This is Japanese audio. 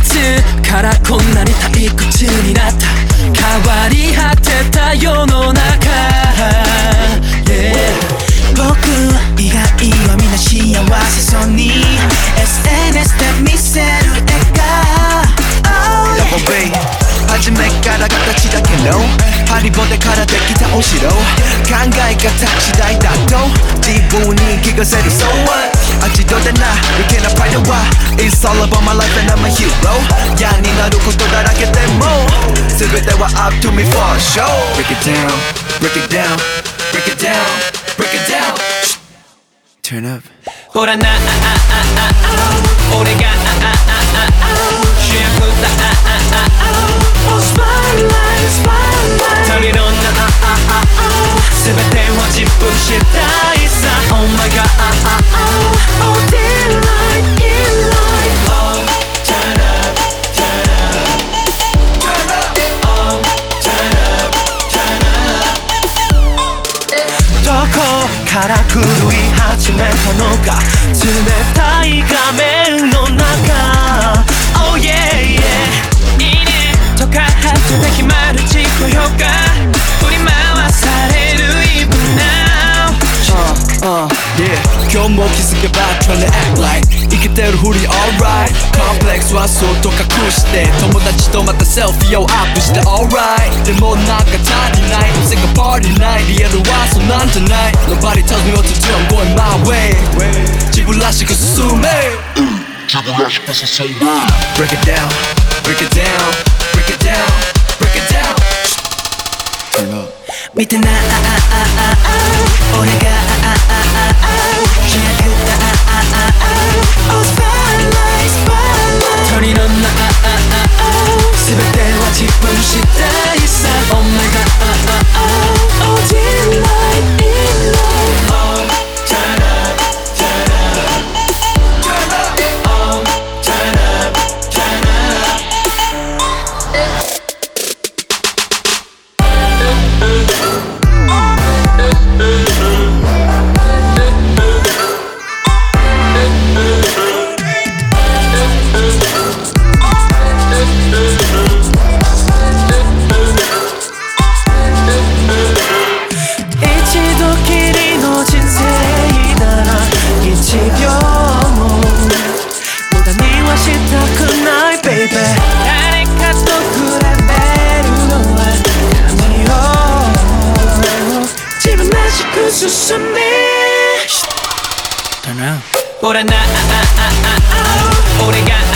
つからこんなに退屈になった変わり果てた世の中、yeah、僕以外はみんな幸せそうに。SNS で見せる笑顔、oh, yeah. 初めから形だけのハリボテからできたお城。考え方次第だと。自分に気がせる。So what 味どでな余計なプライドは It's all about my life and I'm a hero 嫌になることだらけでも全ては up to me for sure Break it down, break it down, break it down, break it down Turn up ほらな俺が主役だ足りろな全ては自分次第さ Oh my god から狂い始めたのか冷たい画面の中。Oh yeah yeah. いいね。とか発で決まる自己評価。振り回される even now Uh, uh, yeah. 今日も気づけば trying to act like 生きてるふり alright コンプレックスはそっと隠して。友達とまたセルフィーをアップして alright on tonight. Nobody tells me what to do, I'm going my way. 지불라식 수수매 지불라식 수수매 Break it down, break it down, break it down, break it down. Turn up. Midnight 수수미 오래가